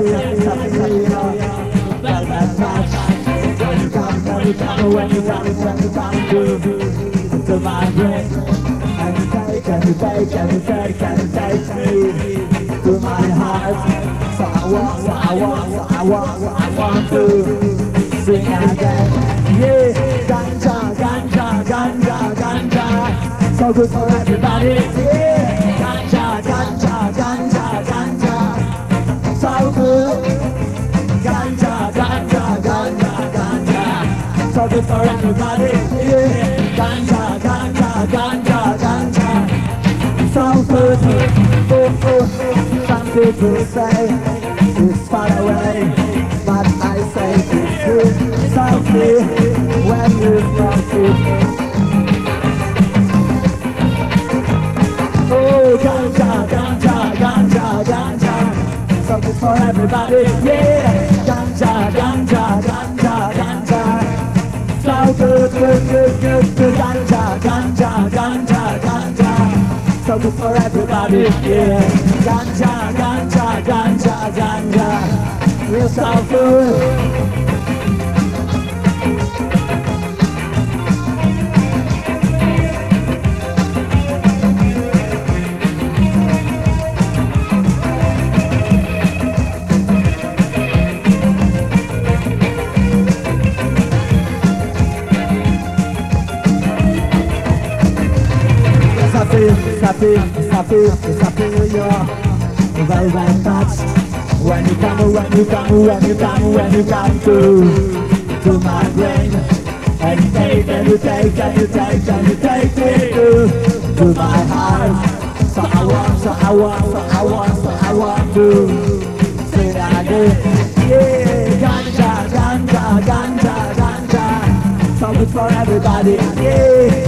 When you when you to you take, you take, you take, you take me to my heart? So I want, so I want, so I want, so I want to again. Yeah, ganja, ganja, ganja, ganja, so good for everybody. Yeah. Ganja, ganja, ganja, ganja. So good for everybody. Yeah, ganja, ganja, ganja, ganja. So good. Oh, oh. Some people say it's far away, but I say it's good. Softly when you smoke it. Everybody, yeah. Ganja, ganja, ganja, ganja. So good, good, good, good, good. Ganja, ganja, ganja, ganja. So good for everybody, yeah. Ganja, feel, yes, I feel, yes, I feel, yes, I feel your very, very touch. When you come, when you come, when you come, when you come to, to my brain. And you take, and you take, and you take, and you take me to, to my heart. So I want, so I want, so I want, so I want to say that again. Yeah, ganja, ganja, ganja, ganja. So good for everybody. Yeah,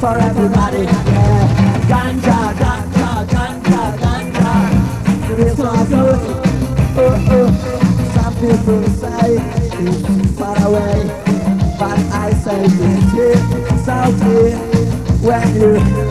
for everybody. Yeah, ganja, ganja, ganja, ganja. It's so good. Oh, oh. Some people say it's far away, but I say it's here, so here when you